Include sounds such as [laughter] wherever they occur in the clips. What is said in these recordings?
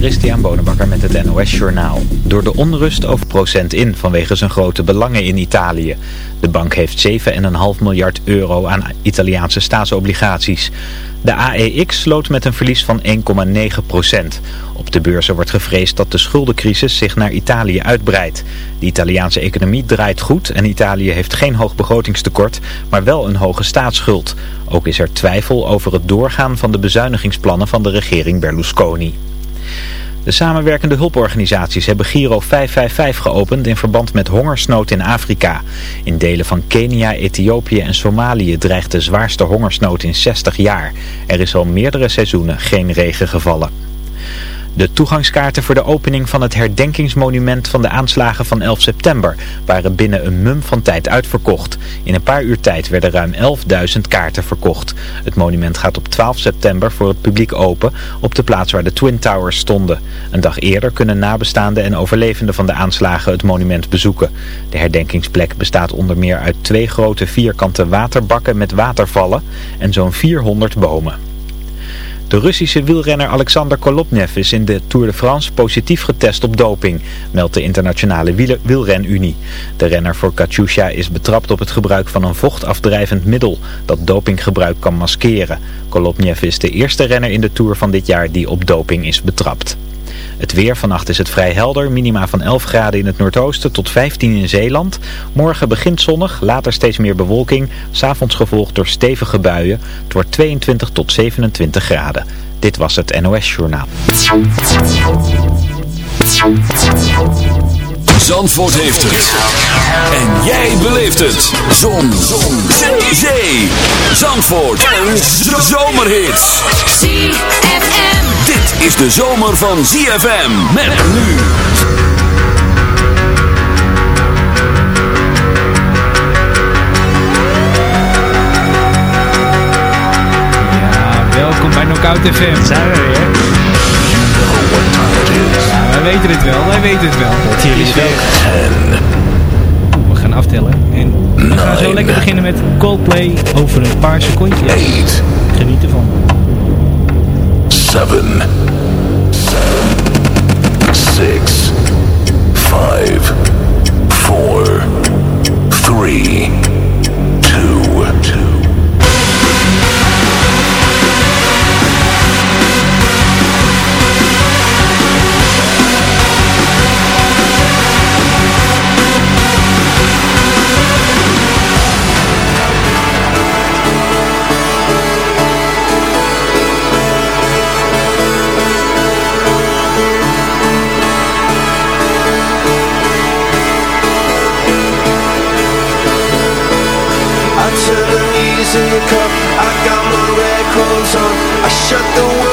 Christian Bonenbakker met het NOS Journaal. Door de onrust over procent in vanwege zijn grote belangen in Italië. De bank heeft 7,5 miljard euro aan Italiaanse staatsobligaties. De AEX sloot met een verlies van 1,9 procent. Op de beurzen wordt gevreesd dat de schuldencrisis zich naar Italië uitbreidt. De Italiaanse economie draait goed en Italië heeft geen hoog begrotingstekort, maar wel een hoge staatsschuld. Ook is er twijfel over het doorgaan van de bezuinigingsplannen van de regering Berlusconi. De samenwerkende hulporganisaties hebben Giro 555 geopend in verband met hongersnood in Afrika. In delen van Kenia, Ethiopië en Somalië dreigt de zwaarste hongersnood in 60 jaar. Er is al meerdere seizoenen geen regen gevallen. De toegangskaarten voor de opening van het herdenkingsmonument van de aanslagen van 11 september waren binnen een mum van tijd uitverkocht. In een paar uur tijd werden ruim 11.000 kaarten verkocht. Het monument gaat op 12 september voor het publiek open op de plaats waar de Twin Towers stonden. Een dag eerder kunnen nabestaanden en overlevenden van de aanslagen het monument bezoeken. De herdenkingsplek bestaat onder meer uit twee grote vierkante waterbakken met watervallen en zo'n 400 bomen. De Russische wielrenner Alexander Kolopnev is in de Tour de France positief getest op doping, meldt de internationale wielrenunie. De renner voor Katusha is betrapt op het gebruik van een vochtafdrijvend middel dat dopinggebruik kan maskeren. Kolopnev is de eerste renner in de Tour van dit jaar die op doping is betrapt. Het weer, vannacht is het vrij helder, minima van 11 graden in het noordoosten tot 15 in Zeeland. Morgen begint zonnig, later steeds meer bewolking, s'avonds gevolgd door stevige buien. Het wordt 22 tot 27 graden. Dit was het NOS Journaal. Zandvoort heeft het. En jij beleeft het. Zon. Zon. Zee. Zee. Zandvoort. Een zomerhit. ZFM. Dit is de zomer van ZFM. Met nu. Ja, welkom bij Knockout FM. Zijn we weer? Wij weten het wel, wij weten het wel. Jullie het. We gaan aftellen. En we gaan zo lekker beginnen met Coldplay over een paar secondjes. Geniet ervan. 7 6 5 4 3 turn the music up, I got my records on. I shut the world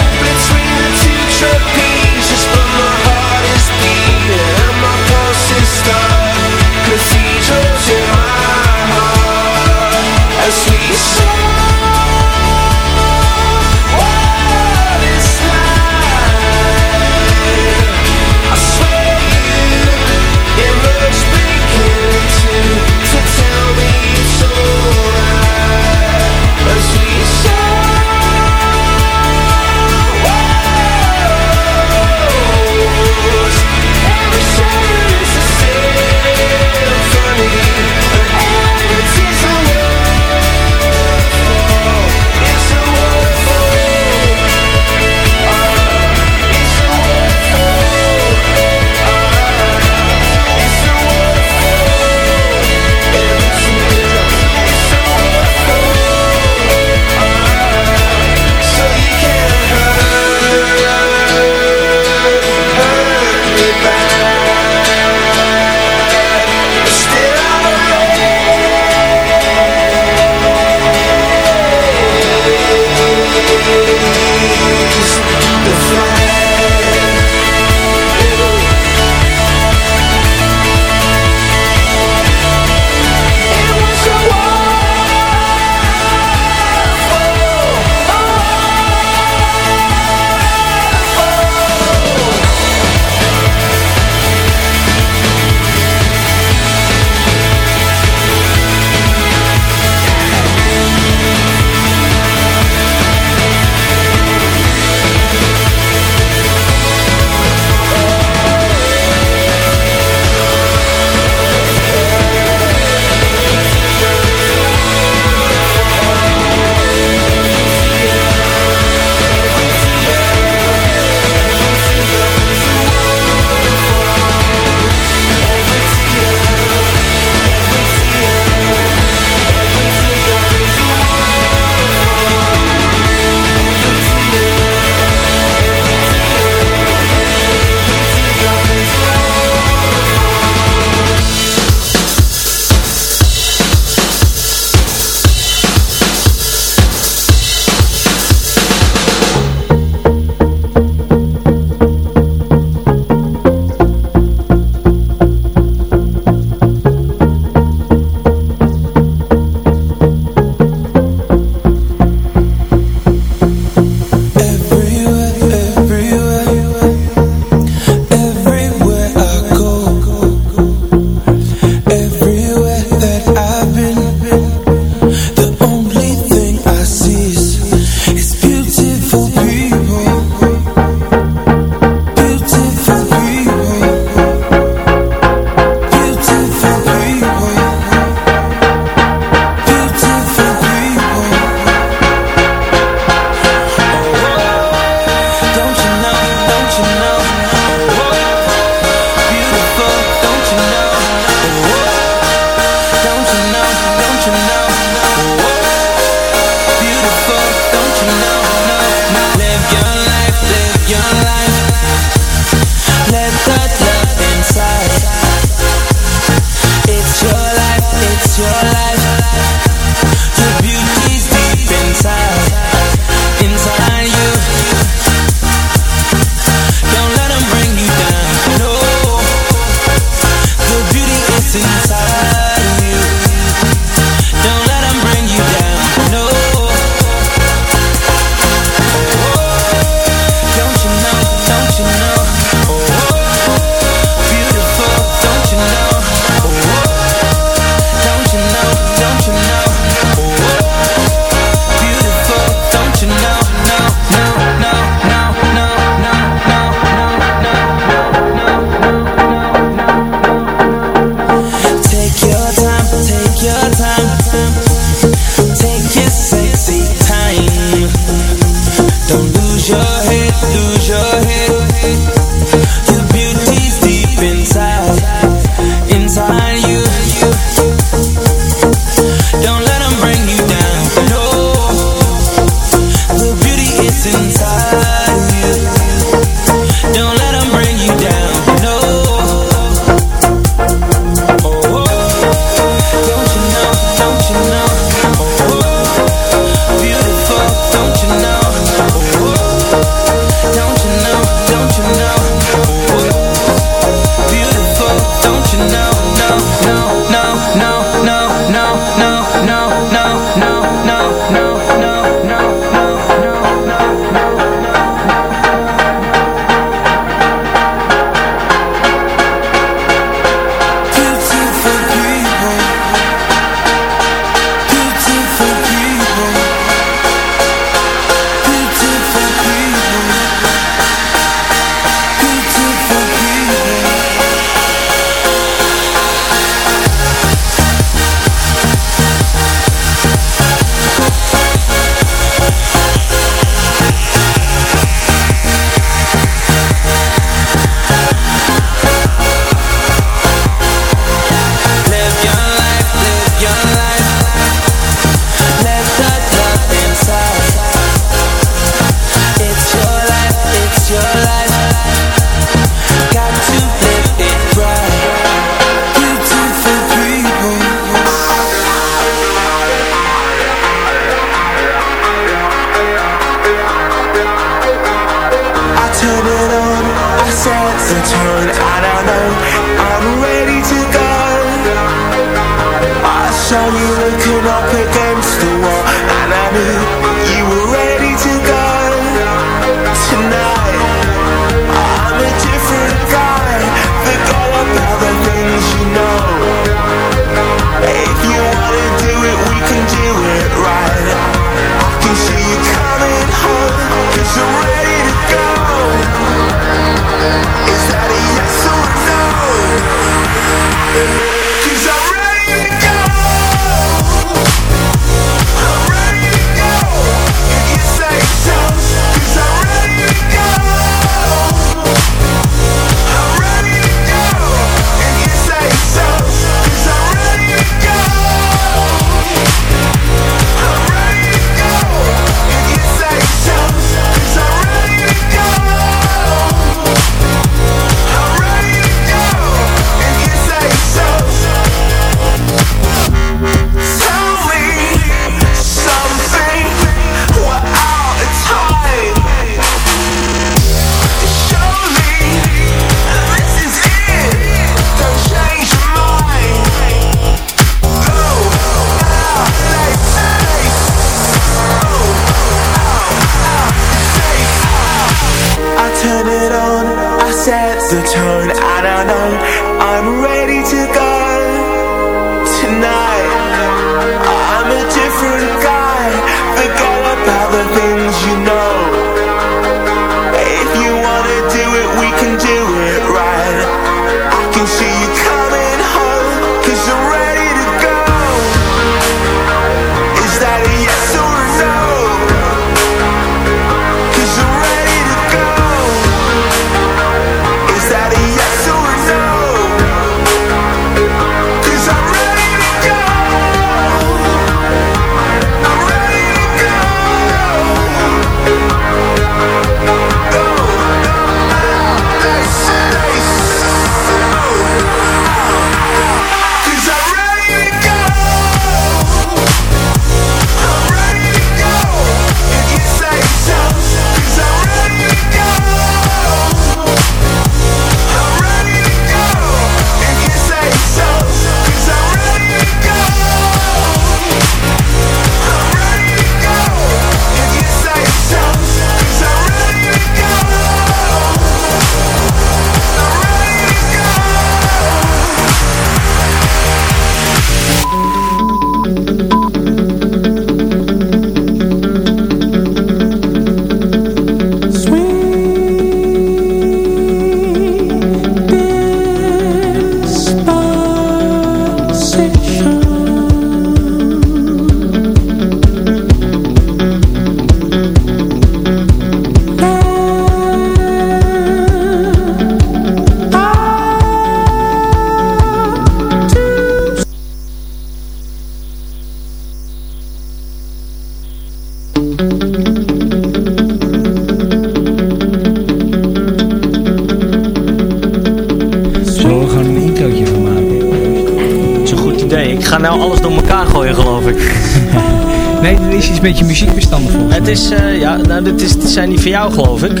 is, eh, ja, nou, dit, is, dit zijn die van jou, geloof ik.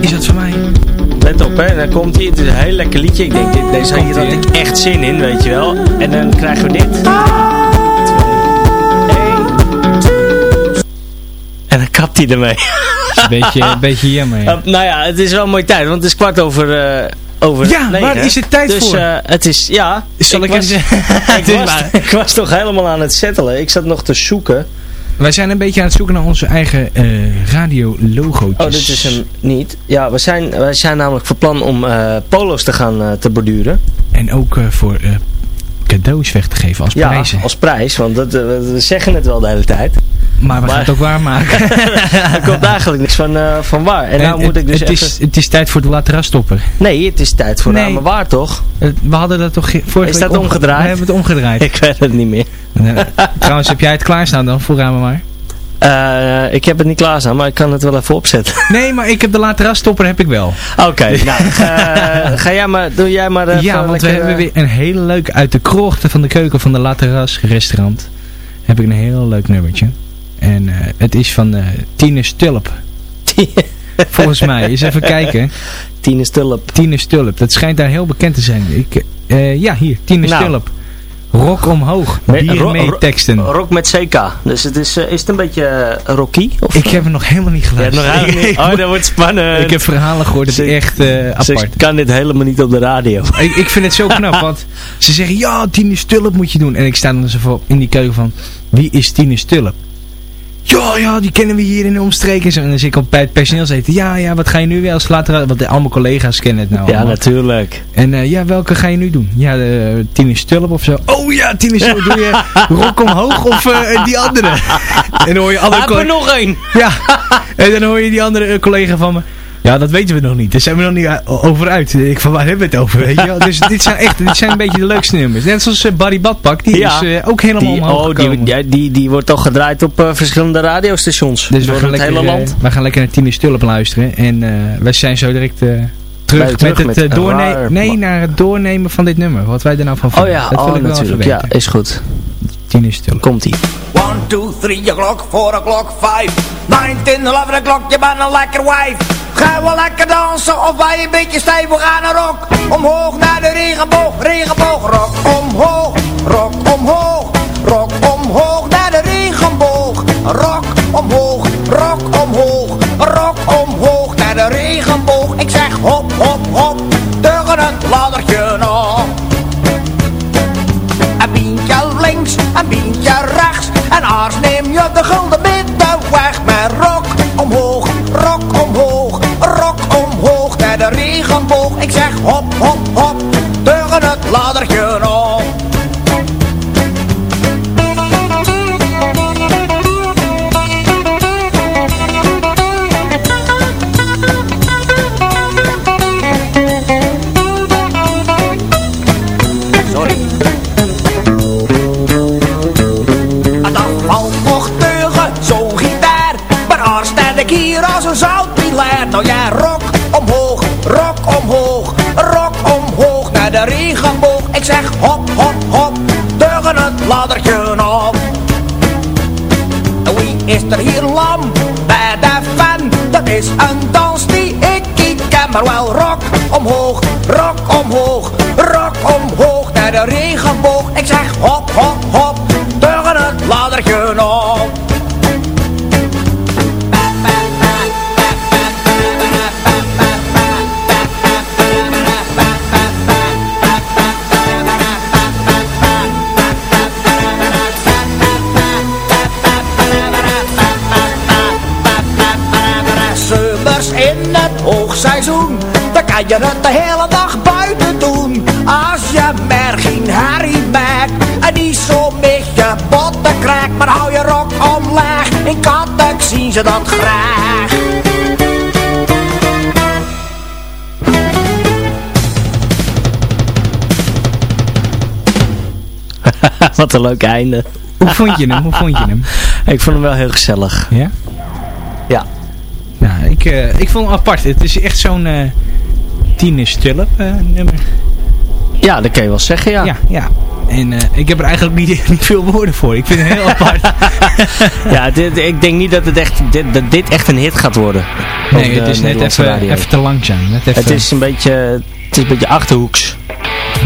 Is dat van mij? Let op, hè. Dan komt hij. Het is een heel lekker liedje. Ik denk, dit, deze hier had ik echt zin in, weet je wel. En dan krijgen we dit. En dan kapt hij ermee. Een beetje, een beetje jammer. Ja. Uh, [laughs] nou ja, het is wel een mooie tijd, want het is kwart over, eh over Ja, negen. waar is het tijd dus, voor? eh, het is, ja. Zal ik was, even ik, was, [laughs] [laughs] ik was toch helemaal aan het settelen. Ik zat nog te zoeken. Wij zijn een beetje aan het zoeken naar onze eigen eh radio-logootjes. Oh, dit is hem niet. Ja, we zijn, wij zijn namelijk van plan om eh, polo's te gaan eh, te borduren. En ook voor cadeaus weg te geven als Ja, prijzen. als prijs, want dat, we zeggen het wel de hele tijd. Maar we gaan het ook waarmaken. er komt eigenlijk niks van, eh, van waar. En nou moet ik dus het, even... is, het is tijd voor de laterastopper. Nee, het is tijd voor Nee. Ramen Waar, toch? Eh, We hadden dat toch ge- vorige Is dat omge- omgedraaid? We hebben het omgedraaid. [laughs] Ik weet het niet meer. Trouwens, heb jij het klaarstaan dan voor Ramen maar? Eh, ik heb het niet klaarstaan, maar ik kan het wel even opzetten. [laughs] Nee, maar ik heb de laterastopper heb ik wel. Oké, [laughs] nou, ga jij maar, doe jij maar even ja, want lekker, we hebben weer een hele leuke uit de krochten van de keuken van de Lateras restaurant. Heb ik een heel leuk nummertje. En eh, het is van eh Tine Stulp. [laughs] Volgens mij. Eens even kijken. Tine Stulp. Tine Stulp. Dat schijnt daar heel bekend te zijn. Ik, eh, ja, hier. Tine Nou. Stulp. Rock omhoog. Ro- teksten. Rock met CK. Dus het is, is het een beetje rocky? Of? Ik heb het nog helemaal niet Ja, geluisterd. nog niet. [laughs] Oh, dat wordt spannend. Ik heb verhalen gehoord. Dat is echt eh, Ze apart. kan dit helemaal niet op de radio. Ik, ik vind het zo [laughs] knap, want ze zeggen, ja, Tine Stulp moet je doen. En ik sta dan zo in die keuken van, wie is Tine Stulp? Ja, ja, die kennen we hier in de omstreken. En zo. En dan zit ik op bij het personeelseten. Ja, ja, wat ga je nu wel eens later... Want al mijn collega's kennen het nou Ja, allemaal. natuurlijk. En eh, ja, welke ga je nu doen? Ja, de Tine Stulp of zo. Oh ja, Tine Stulp, doe je [laughs] Rock omhoog of eh, die andere? En [laughs] dan hoor je andere Heb er collega's... nog één! Ja, [laughs] en dan hoor je die andere eh, collega van me. Ja, dat weten we nog niet. Daar zijn we nog niet eh, over uit. Ik van, waar hebben we het over? Weet je wel? Dus [laughs] dit zijn echt, dit zijn een beetje de leukste nummers. Net zoals eh, Barry Badpak, die Ja. is eh, ook helemaal Die, omhoog oh, die, gekomen. ja, die, die wordt toch gedraaid op eh, verschillende radiostations. dus we door gaan, het lekker, hele land. we gaan lekker naar Tine Stulp luisteren. En eh wij zijn zo direct eh, terug, met met het doornemen. Nee, naar het doornemen van dit nummer. Wat wij er nou van Oh vinden. ja, dat wil oh, ik wel natuurlijk. Ja, is goed. Tine Stulp. Komt ie. One, two, three o'clock, four o'clock, five, nine, ten, eleven o'clock, je bent een lekker wijf. Lekker dansen of wij een beetje stijf, we gaan naar rock. Omhoog naar de regenboog, regenboog, rock omhoog, rock omhoog, rock omhoog naar de regenboog. Rock omhoog, rock omhoog, rock omhoog naar de regenboog. Ik zeg hop, hop, hop, tegen het laddertje nog. Regenboog, ik zeg hop, hop, hop Tegen het laddertje Sorry. Dan valt nog tegen zo'n gitaar Maar als sta ik hier als een zoutpilaar. Nou ja, ik zeg hop, hop, hop Tegen het laddertje op. Wie is er hier lam bij de fan? Dat is een dans die ik niet ken Maar wel rok omhoog, rok omhoog, rok omhoog Naar de regenboog, ik zeg hop, hop, hop Tegen het laddertje op het hoogseizoen Dan kan je het de hele dag buiten doen Als je maar geen herrie maakt En niet zo met je botten krijgt Maar hou je rok omlaag In Kattek zien ze dat graag [laughs] Wat een leuk einde. Hoe vond je hem? Hoe vond je hem? [laughs] Ik vond hem wel heel gezellig. Ja? Ja. Ik, eh, ik vond hem apart. Het is echt zo'n eh Tine Stulp eh, nummer. Ja, dat kan je wel zeggen, ja. Ja, ja. En ik heb er eigenlijk niet, [laughs] niet veel woorden voor. Ik vind het heel apart. [laughs] Ja, dit, ik denk niet dat, het echt, dit, dat dit echt een hit gaat worden. Nee, het is net even, even te langzaam. Net even, Het is een beetje, het is een beetje achterhoeks.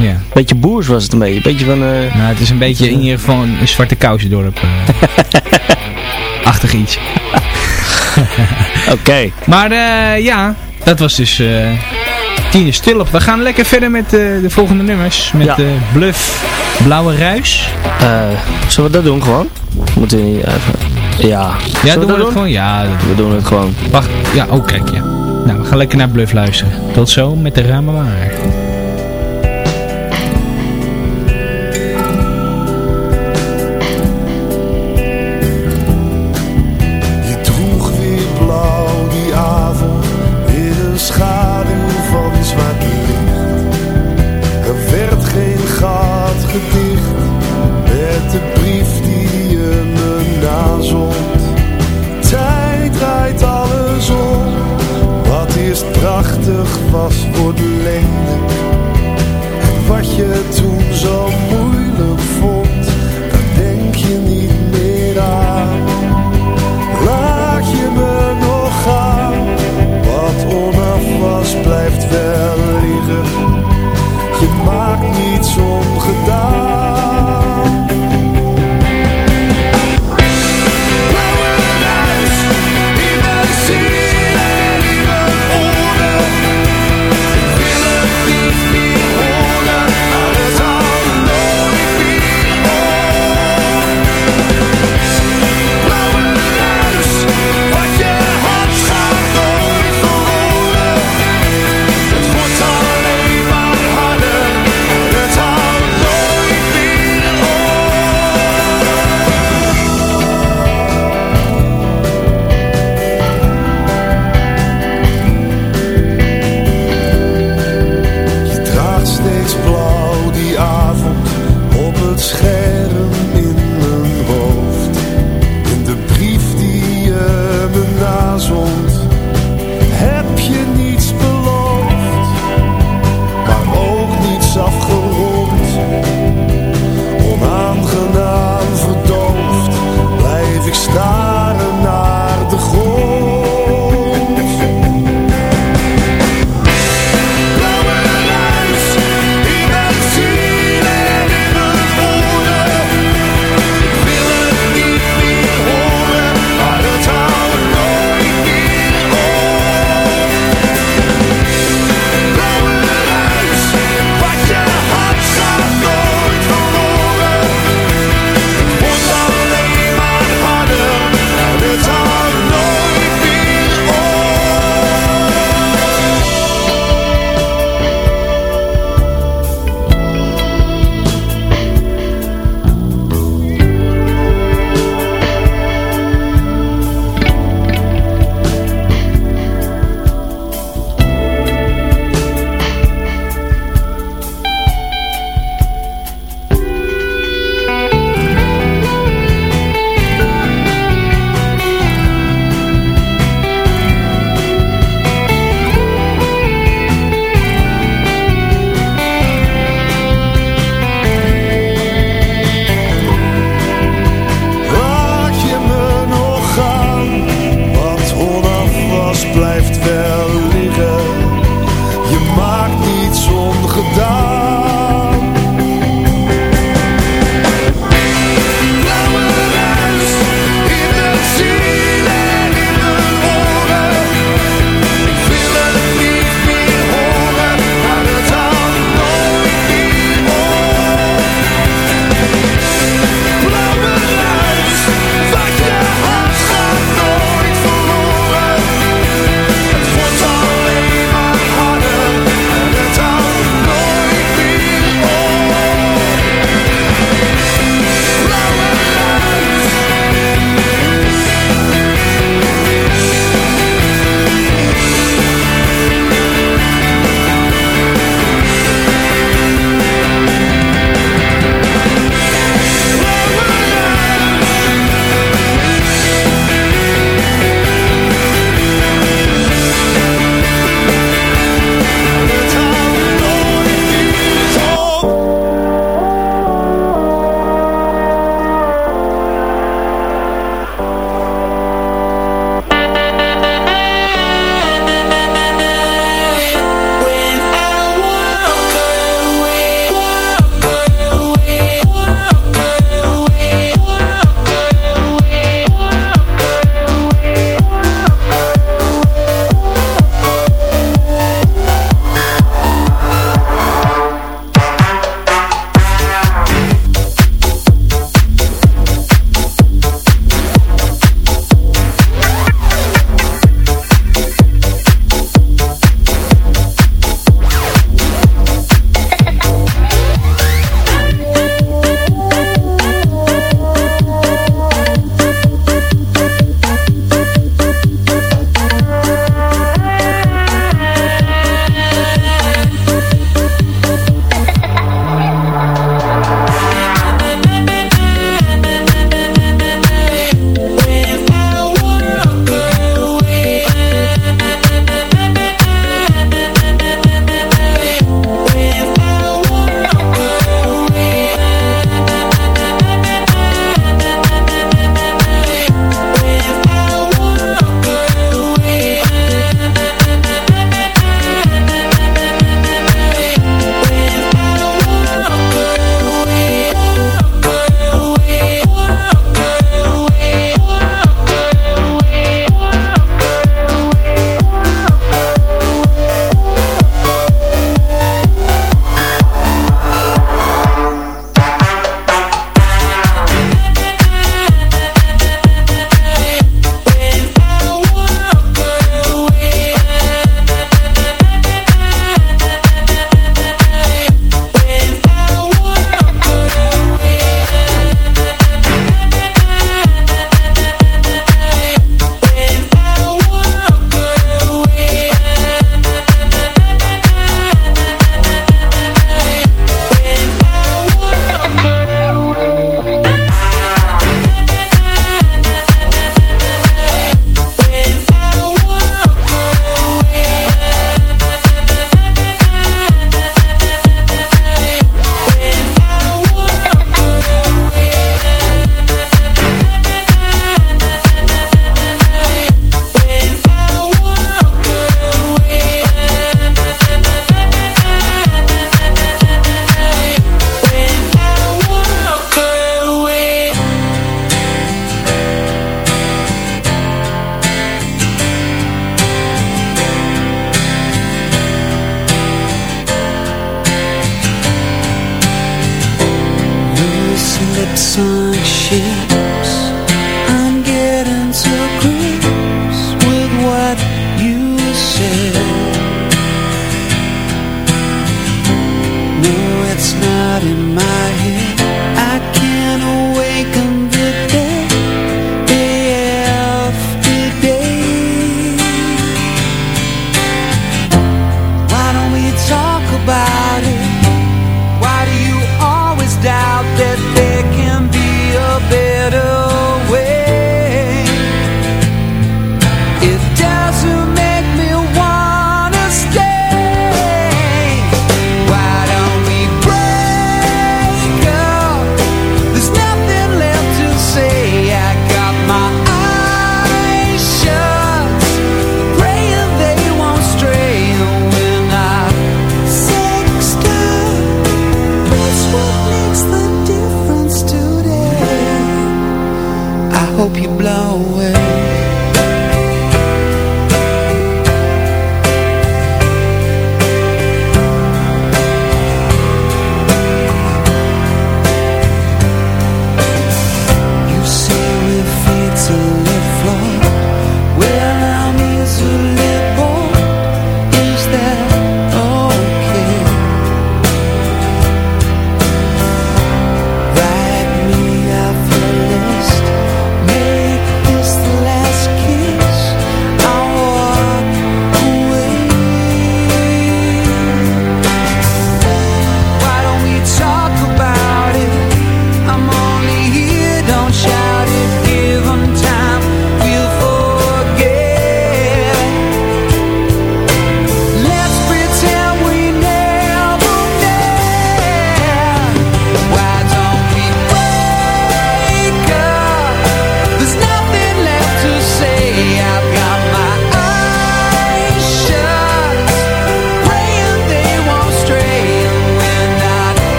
ja. Beetje boers was het een beetje. Een beetje van, eh, Nou, het is een beetje in ieder geval een zwarte kousendorp. eh [laughs] achtig iets. [laughs] oké. Maar eh, ja, dat was dus eh Tine Stulp. We gaan lekker verder met eh, de volgende nummers. Met Ja. eh, Bluff, Blauwe Ruis. Eh, zullen we dat doen gewoon? Moeten we niet even... Ja. Ja, Zullen doen we dat het gewoon? Ja, dat We doen het gewoon. Wacht, ja, oh kijk, ja. Nou, we gaan lekker naar Bluff luisteren. Tot zo met de ramen maar.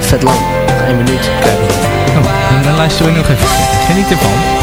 Vet lang. Nog één minuut. Kijk. Oh, dan luisteren we nog even. Geniet ervan.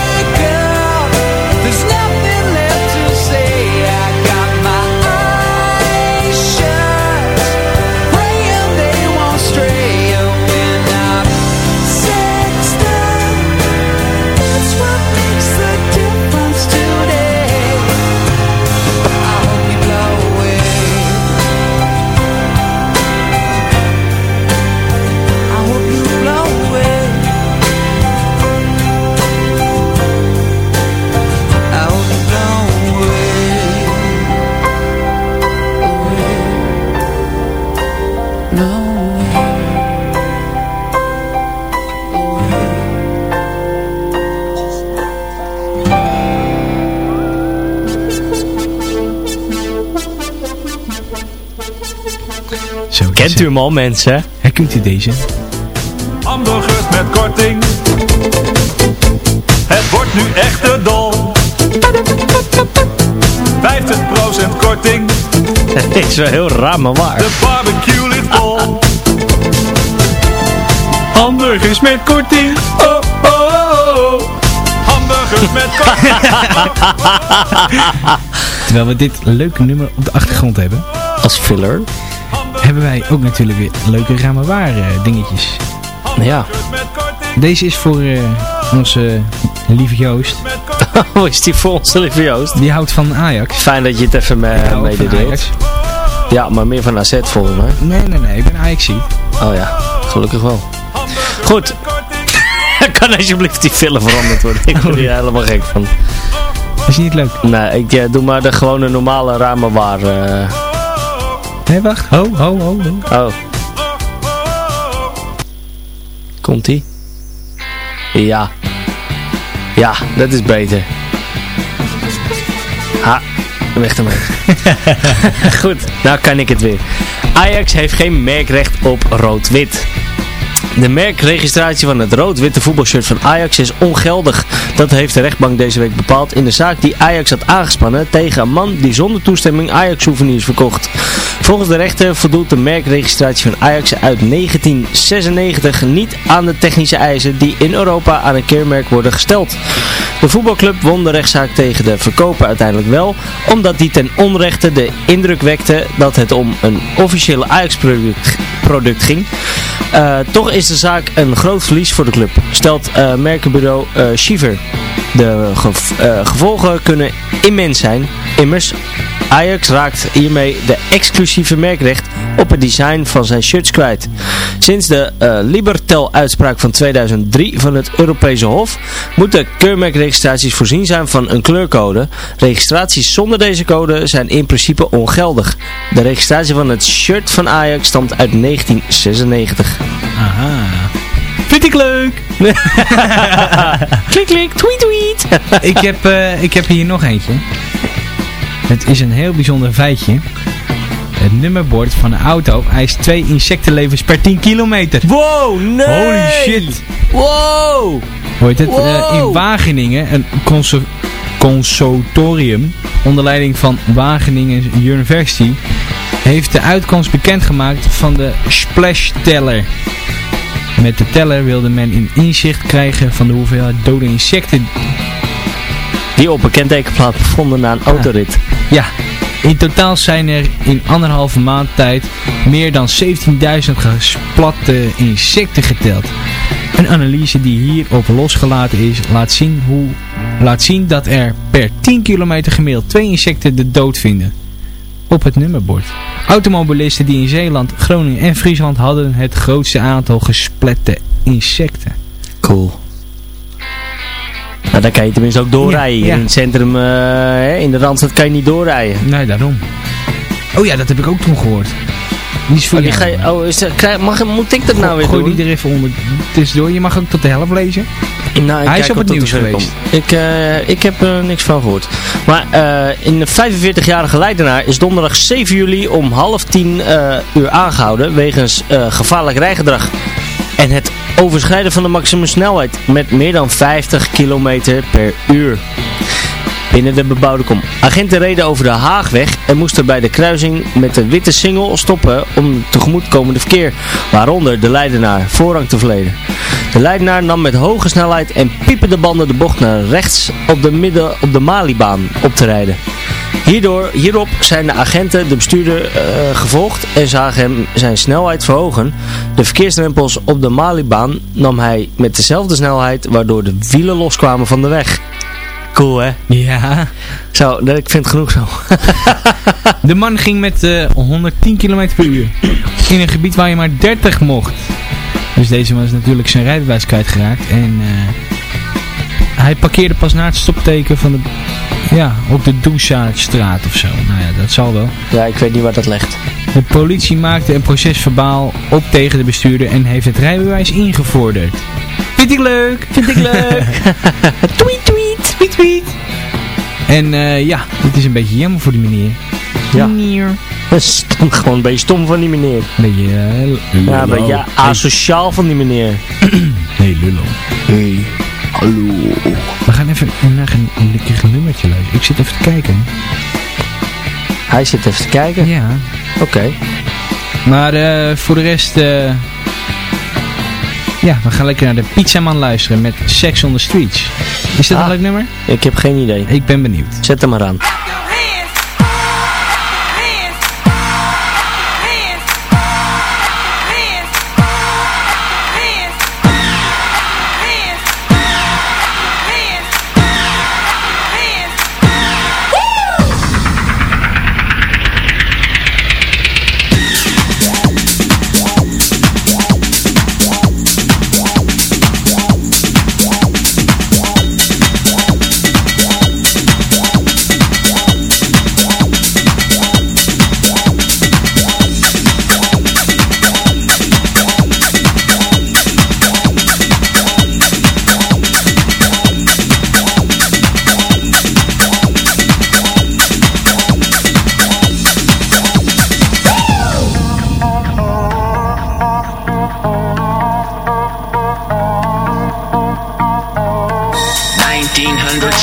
Kent u hem al, mensen? Herkent u deze? Hamburgers met korting. Het wordt nu echt de dol. 50% korting. [laughs] Het is wel heel raar, maar waar. De barbecue ligt vol. Hamburgers met korting. Oh, oh, oh, oh. Hamburgers met korting. [laughs] Terwijl we dit leuke nummer op de achtergrond hebben. Als filler hebben wij ook natuurlijk weer leuke ramaware dingetjes. Ja. Deze is voor uh, onze lieve Joost. [laughs] Oh, is die voor onze lieve Joost? Die houdt van Ajax. Fijn dat je het even me mededeelt. Ja, maar meer van AZ volgens mij. Nee, nee, nee. Ik ben ajax Oh ja, gelukkig wel. Goed. [laughs] kan alsjeblieft die film veranderd worden? Ik word hier helemaal gek van. Is niet leuk? Nee, ik ja, doe maar de gewone normale ramenwaar. Uh, Nee, wacht. Ho, ho, ho. ho. Oh. Komt-ie? Ja. Ja, dat is beter. Ha, weg ermee. [laughs] Goed, nou kan ik het weer. Ajax heeft geen merkrecht op rood-wit. De merkregistratie van het rood-witte voetbalshirt van Ajax is ongeldig. Dat heeft de rechtbank deze week bepaald in de zaak die Ajax had aangespannen tegen een man die zonder toestemming Ajax souvenirs verkocht. Volgens de rechter voldoet de merkregistratie van Ajax uit 1996 niet aan de technische eisen die in Europa aan een keermerk worden gesteld. De voetbalclub won de rechtszaak tegen de verkoper uiteindelijk wel, omdat die ten onrechte de indruk wekte dat het om een officiële Ajax-product product ging. Uh, toch is de zaak een groot verlies voor de club, stelt uh, merkenbureau uh, De gevolgen kunnen immens zijn. Immers, Ajax raakt hiermee de exclusieve merkrecht op het design van zijn shirts kwijt. Sinds de uh, Libertel-uitspraak van 2003 van het Europese Hof moeten keurmerkregistraties voorzien zijn van een kleurcode. Registraties zonder deze code zijn in principe ongeldig. De registratie van het shirt van Ajax stamt uit 1996. Aha. Vind ik leuk. [laughs] klik klik, tweet tweet. ik, heb, uh, ik heb hier nog eentje. Het is een heel bijzonder feitje. Het nummerbord van de auto eist twee insectenlevens per 10 kilometer. Wow, nee! Holy shit. Wow! Hoort het? Wow. Uh, in Wageningen, een conso consultorium onder leiding van Wageningen University, heeft de uitkomst bekendgemaakt van de Splash Teller. Met de teller wilde men in inzicht krijgen van de hoeveelheid dode insecten die op een kentekenplaat bevonden na een autorit. Ja, in totaal zijn er in anderhalve maand tijd meer dan 17.000 gesplatte insecten geteld. Een analyse die hierop losgelaten is laat zien, hoe, laat zien dat er per 10 kilometer gemiddeld twee insecten de dood vinden. Op het nummerbord. Automobilisten die in Zeeland, Groningen en Friesland hadden het grootste aantal gesplette insecten. Cool. Nou, dan kan je tenminste ook doorrijden. Ja. In het centrum, uh, in de Randstad kan je niet doorrijden. Nee, daarom. Oh ja, dat heb ik ook toen gehoord. Die is voor oh, die jou, ga je, oh, is krijg, mag, moet ik dat nou weer Gooi doen? die er even onder tussendoor. Je mag ook tot de helft lezen. Nou, Hij is op het nieuws geweest. Ik, uh, ik heb er niks van gehoord. Maar uh, in de 45-jarige Leidenaar is donderdag 7 juli om half tien uh, uur aangehouden wegens gevaarlijk rijgedrag. En het overschrijden van de maximumsnelheid met meer dan 50 km per uur. Binnen de bebouwde kom. Agenten reden over de Haagweg en moesten bij de kruising met de witte singel stoppen om tegemoetkomende verkeer, waaronder de Leidenaar, voorrang te verleden. De Leidenaar nam met hoge snelheid en piepende banden de bocht naar rechts op de midden op de Malibaan op te rijden. Hierdoor, hierop zijn de agenten de bestuurder uh, gevolgd en zagen hem zijn snelheid verhogen. De verkeersdrempels op de Malibaan nam hij met dezelfde snelheid waardoor de wielen loskwamen van de weg. Cool hè? Ja. Zo, ik vind het genoeg zo. de man ging met uh, 110 km per uur in een gebied waar je maar 30 mocht. Dus deze man is natuurlijk zijn rijbewijs kwijtgeraakt en uh, hij parkeerde pas na het stopteken van de ja, op de Dousastraat of zo. Nou ja, dat zal wel. Ja, ik weet niet waar dat ligt. De politie maakte een procesverbaal op tegen de bestuurder en heeft het rijbewijs ingevorderd. Vind ik leuk, vind ik leuk. [laughs] tweet, tweet, tweet, tweet. En uh, ja, dit is een beetje jammer voor die meneer. Ja. Meneer. [laughs] Stom, gewoon een beetje stom van die meneer. Beetje, uh, ja, een beetje asociaal van die meneer. [clears throat] hey, lullo. Hey. Hallo. We gaan even naar een, een, een nummertje luisteren. Ik zit even te kijken. Hij zit even te kijken? Ja. Oké. Okay. Maar uh, voor de rest... Uh, ja, we gaan lekker naar de Pizzaman luisteren met Sex on the Streets. Is dat ah, een leuk nummer? Ik heb geen idee. Ik ben benieuwd. Zet hem maar aan.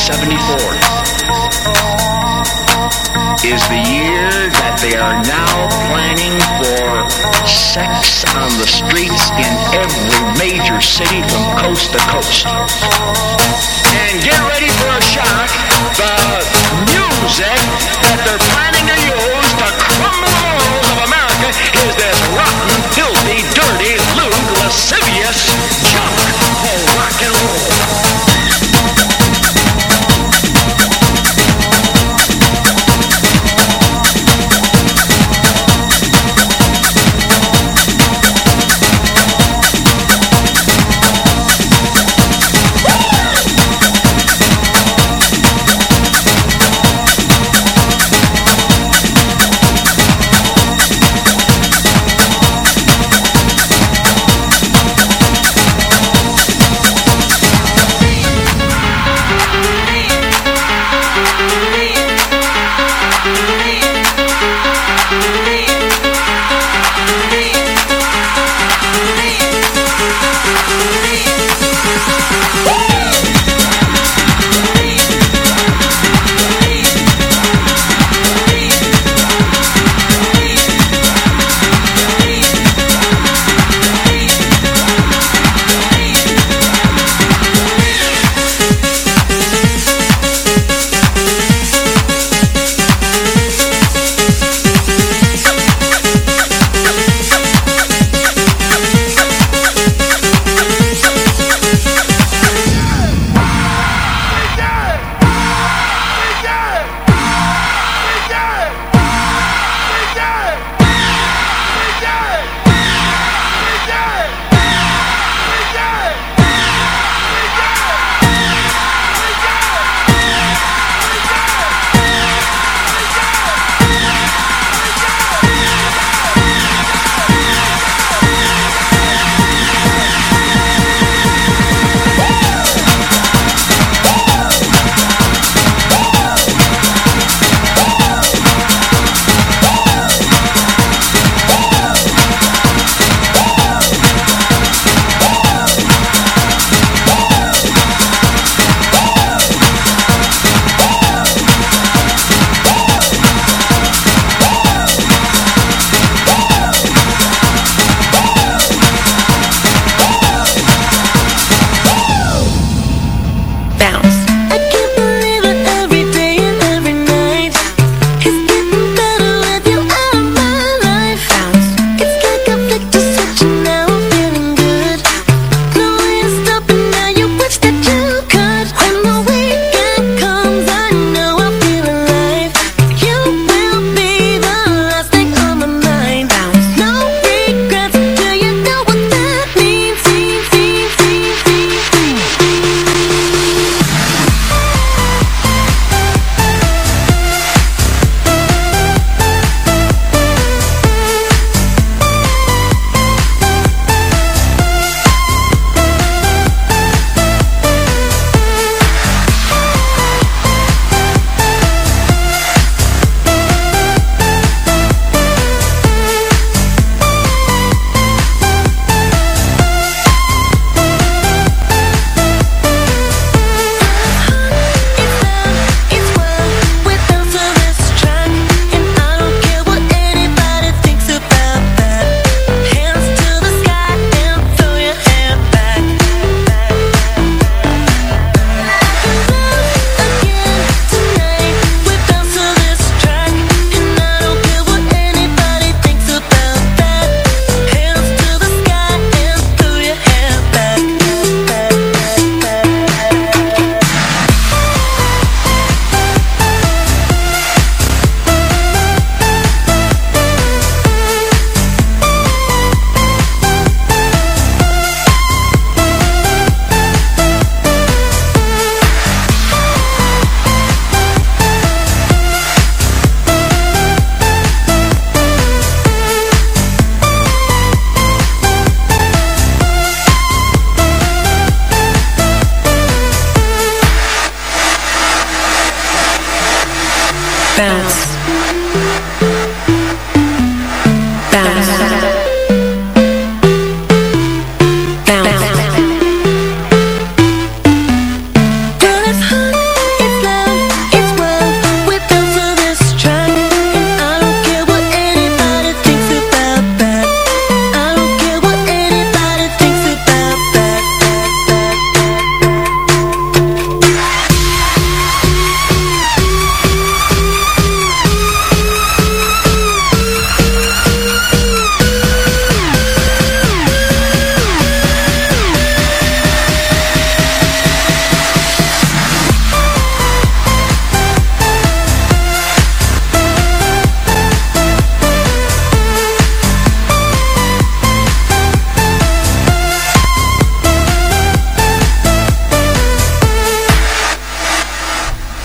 1974 is the year that they are now planning for sex on the streets in every major city from coast to coast. And get ready for a shock. The music that they're planning to use to crumble the morals of America is this.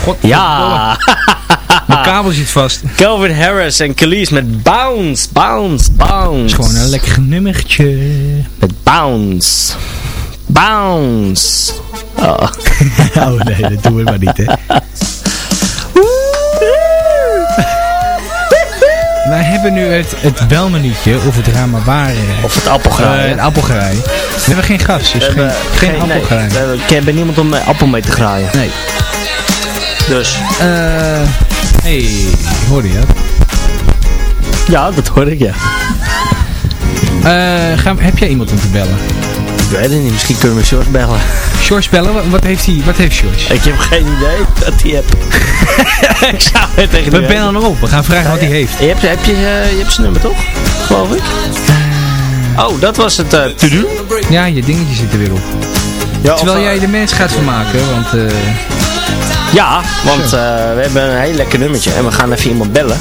God, Ja, [laughs] Mijn kabel zit vast. Het Calvin Harris en Khalees met Bounce, Bounce, Bounce. is gewoon een lekker nummertje. Met Bounce. Bounce. Oh. [laughs] Oh nee, dat doen we maar niet, hè. Wij hebben nu het, het belmenuutje, of het ramabar, Of het appelgraai. eh, het appelgerij. We hebben geen gas, dus We geen, geen nee, appelgerij. we hebben- ik heb niemand om eh, appel mee te graaien. Nee. Dus. Eh, hey, hoorde je? Ja, dat hoor ik, ja. Eh, gaan, heb jij iemand om te bellen? Ik weet het niet, misschien kunnen we George bellen. George bellen? Wat, heeft hij? Wat heeft George? Ik heb geen idee wat hij heeft. [laughs] ik zou het tegen We bellen hem op. We gaan vragen wat hij heeft. Je hebt, heb je, eh, je hebt zijn nummer toch? Geloof ik. Oh, dat was het uh, to-do. Ja, je dingetje zit er weer op. Ja, Terwijl jij eh, de mens gaat vermaken, want... eh, Ja, want eh, we hebben een heel lekker nummertje en we gaan even iemand bellen.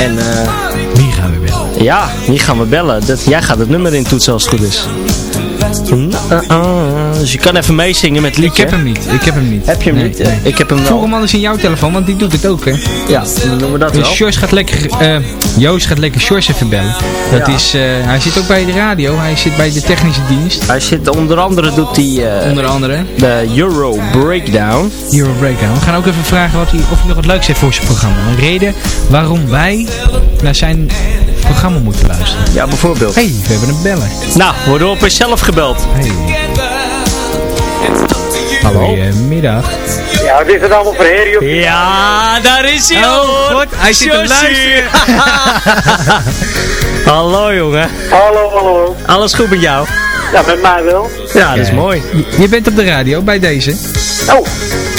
En eh, wie gaan we bellen? ja, wie gaan we bellen? Dat, jij gaat het nummer in toetsen als het goed is. Dus je kan even meezingen met het Ik liedje. heb hem niet. Ik heb hem niet. Heb je hem Nee, niet? nee. Ik heb hem wel. hem anders in jouw telefoon, want die doet het ook, hè. Ja, dan doen we dat wel. Dus George gaat lekker, eh Joost gaat lekker George even bellen. Dat Ja. is, eh, hij zit ook bij de radio, hij zit bij de technische dienst. Hij zit onder andere doet hij eh, Onder andere de Euro Breakdown. Euro Breakdown. We gaan ook even vragen wat hij, of hij nog wat leuks heeft voor zijn programma. Een reden waarom wij naar zijn programma moeten luisteren. Ja, bijvoorbeeld. hey, we hebben een beller. Nou, worden we opeens zelf gebeld. Hey. Goedemiddag. Ja, wat is het allemaal voor herrie op Ja, daar is hij Oh, hoor. God, hij zit te luisteren. [laughs] Hallo jongen. Hallo, hallo. Alles goed met jou? Ja, met mij wel. Ja, dat is mooi. Je, je bent op de radio bij deze. Oh,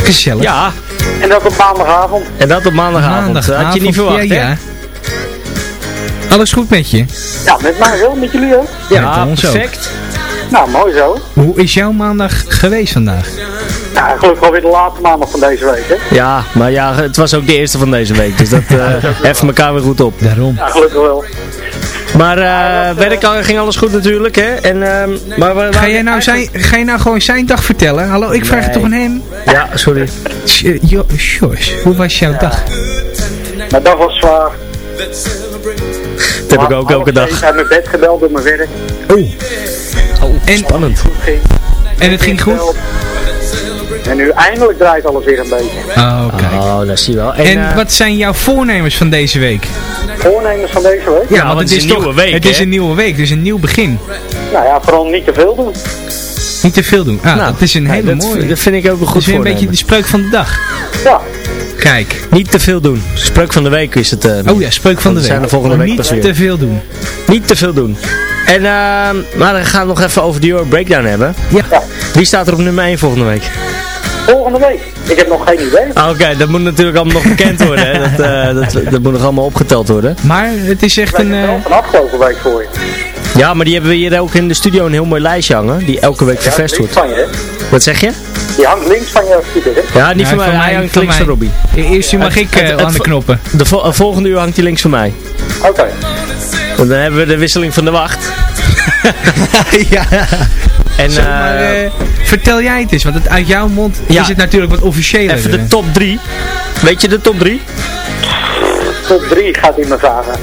Gezellig. Ja, en dat op maandagavond. en dat op maandagavond. Had je niet verwacht, ja, hè? ja. Alles goed met je? Ja, met mij wel, met jullie ook. Ja, met ons ook. perfect. Nou, mooi zo. Hoe is jouw maandag geweest vandaag? Nou, gelukkig alweer de laatste maandag van deze week, hè. Ja, maar ja, het was ook de eerste van deze week. Dus dat uh, [laughs] heffen elkaar weer goed op. Daarom. Ja, gelukkig wel. Maar eh werk al- ging alles goed natuurlijk, hè? En, ehm maar, we- Ga jij, nou zijn, ga je nou gewoon zijn dag vertellen? Hallo, ik vraag het toch aan hem? Ja, sorry. Sj- Jo, Sjors, hoe was jouw dag? Mijn dag was zwaar. Dat heb ik ook elke dag. uit mijn bed gebeld door mijn werk. Oh. Oh, En- spannend. Ging. En het ging goed? En nu eindelijk draait alles weer een beetje. Oh, kijk. Oh, dat zie je wel. En eh, wat zijn jouw voornemens van deze week? Voornemens van deze week? want het is een nieuwe week, Het is een nieuwe week, dus een nieuw begin. Nou ja, vooral niet te veel doen. Niet te veel doen. Ah, nou, dat is een hele dat, mooie. Dat vind ik ook een Dat goed is weer een beetje de spreuk van de dag. Ja, Kijk. Niet te veel doen. Spreuk van de week is het. eh, Oh ja, spreuk van de We week. zijn er volgende week Niet pas weer. te veel doen. Niet te veel doen. En, ehm maar dan gaan we nog even over de Euro Breakdown hebben. Ja. Wie staat er op nummer 1 volgende week? volgende week. Ik heb nog geen idee. Ah, Oké, dat moet natuurlijk allemaal nog bekend worden. Hè? Dat, eh, dat, dat moet nog allemaal opgeteld worden. Maar het is echt Ik een... heb eh, wel van afgelopen week voor je. Ja, maar die hebben we hier ook in de studio een heel mooi lijstje hangen. Die elke week vervest links wordt. van je, hè. Wat zeg je? Die hangt links van je computer, hè. Ja, niet Ja, van mij. Hij hangt van links van. Robbie. Eerst nu mag Het- ik het- eh, het- aan de knoppen. De vo- volgende uur hangt hij links van mij. Oké. Want dan hebben we de wisseling van de wacht. [laughs] ja. En Zo, maar, eh, eh, vertel jij het eens, want het, uit jouw mond Ja. is het natuurlijk wat officiëler. even eh. de top 3. Weet je de top 3? Top 3 gaat hij me vragen.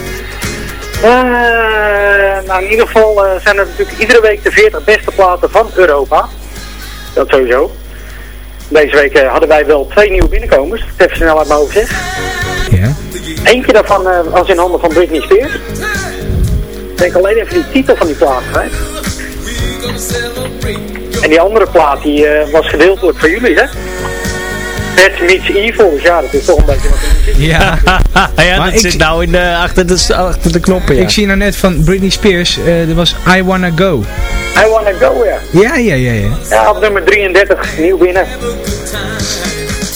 Eh, nou, in ieder geval eh, zijn er natuurlijk iedere week de 40 beste platen van Europa. Dat sowieso. Deze week eh, hadden wij wel twee nieuwe binnenkomers. Dat ik even snel uit mijn hoofd zeg. Ja. Eentje daarvan was in handen van Britney Spears. Ik denk alleen even die titel van die plaat kwijt. En die andere plaat die was gedeeltelijk voor jullie, hè? Bad meets Evil, dus ja, dat is toch een beetje wat. Ja. [laughs] ja, Maar dat ik zit nou in de, achter, de, achter de knoppen, ja. Ik zie nou net van Britney Spears, eh er was I Wanna Go. I Wanna Go, ja. Ja, ja, ja, ja. Ja, op nummer 33, nieuw binnen.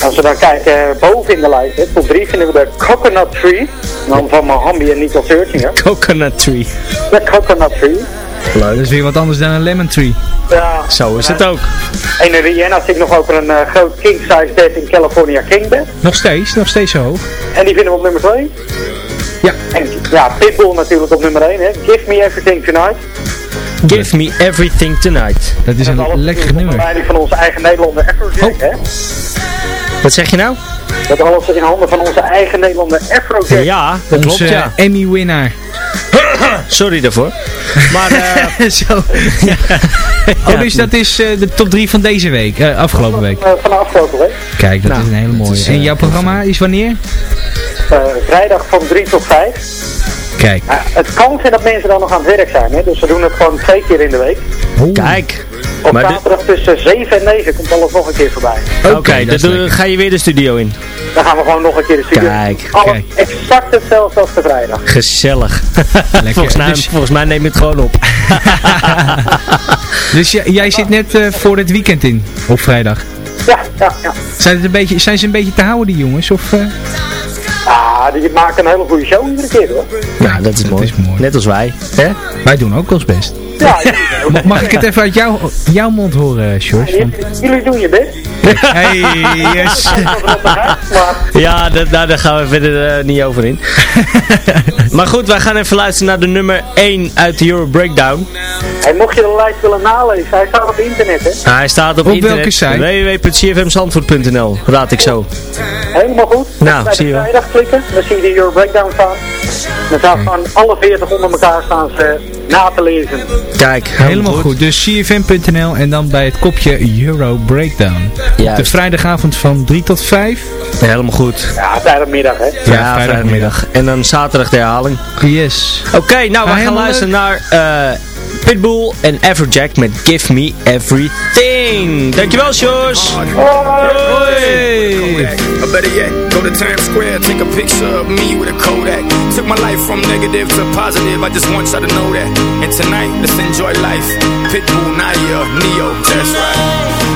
Als we dan kijken eh, boven in de lijst, hè, top 3 vinden we de Coconut Tree. Dan van Mohambi en Nicole Searchinger. Coconut Tree. De Coconut Tree. Dat is weer wat anders dan een lemon tree. Ja, Zo is het ook. en in Rihanna zit nog over een eh, groot king size bed in California King bed. Nog steeds, nog steeds zo hoog. En die vinden we op nummer 2. Ja. En ja, Pitbull natuurlijk op nummer 1. Hè. Give me everything tonight. Give me everything tonight. Dat is Dat een lekker nummer. leiding van onze eigen Nederlander Afrojack, Oh. hè. Wat zeg je nou? Dat alles in handen van onze eigen Nederlander Afrojack. Ja, dat klopt, Onze ja. Emmy-winnaar. Sorry daarvoor. Maar, eh [laughs] Zo. Oh, dus dat is eh, de top 3 van deze week, eh, afgelopen week. Van de afgelopen week. Kijk, dat Nou, is een hele mooie. is, en jouw programma is wanneer? Eh, vrijdag van 3 tot 5. Kijk. Ja, het kan zijn dat mensen dan nog aan het werk zijn, hè? dus we doen het gewoon twee keer in de week. Oeh. kijk. Op Maar de- zaterdag tussen 7 en 9 komt alles nog een keer voorbij. Oké, dan ga je weer de studio in. Dan gaan we gewoon nog een keer de studio. Kijk, Alles kijk. exact hetzelfde als de vrijdag. Gezellig. [laughs] volgens, mij, Dus- volgens mij neem je het gewoon op. [laughs] Dus jij, jij zit net eh, voor het weekend in, op vrijdag. Ja, ja, ja. Zijn, het een beetje, zijn ze een beetje te houden, die jongens? Of, eh? Ah, die maken een hele goede show iedere keer hoor. Ja, dat is, Dat mooi. is mooi. Net als wij. Hè? Wij doen ook ons best. Ja, [laughs] Ma- Mag ik het even uit jouw, jouw mond horen, George? Want- jullie, doen je best. Hey, yes. [laughs] Ja, dat, nou, daar gaan we verder eh, niet over in. [laughs] maar goed, wij gaan even luisteren naar de nummer 1 uit de Euro Breakdown. Hey, mocht je de lijst willen nalezen, hij staat op internet hè. Hij staat op, Op internet. welke site? www.cfmzandvoort.nl Raad ik zo. Helemaal goed. Nou, Bij zie je wel. vrijdag klikken, dan zie je de Euro Breakdown staan. Dan staan van alle 40 onder elkaar staan ze na te lezen. Kijk, Helemaal goed. Dus cfm.nl en dan bij het kopje Euro Breakdown. Op de Juist. vrijdagavond van 3 tot 5. Ja, helemaal goed. Ja, tijdagmiddag hè. Ja, vrijdagmiddag. vrijdagmiddag. En dan zaterdag de herhaling. Yes. Oké, nou, we gaan helemaal luisteren naar eh, Pitbull en Everjack met Give Me Everything. Dankjewel, Sjors. Hoi. Better yet, go to Times Square, take a picture of me with a Kodak. Took my life from negative to positive, I just want y'all to know that. And tonight, let's enjoy life. Pitbull, Nadia, Neo, that's right.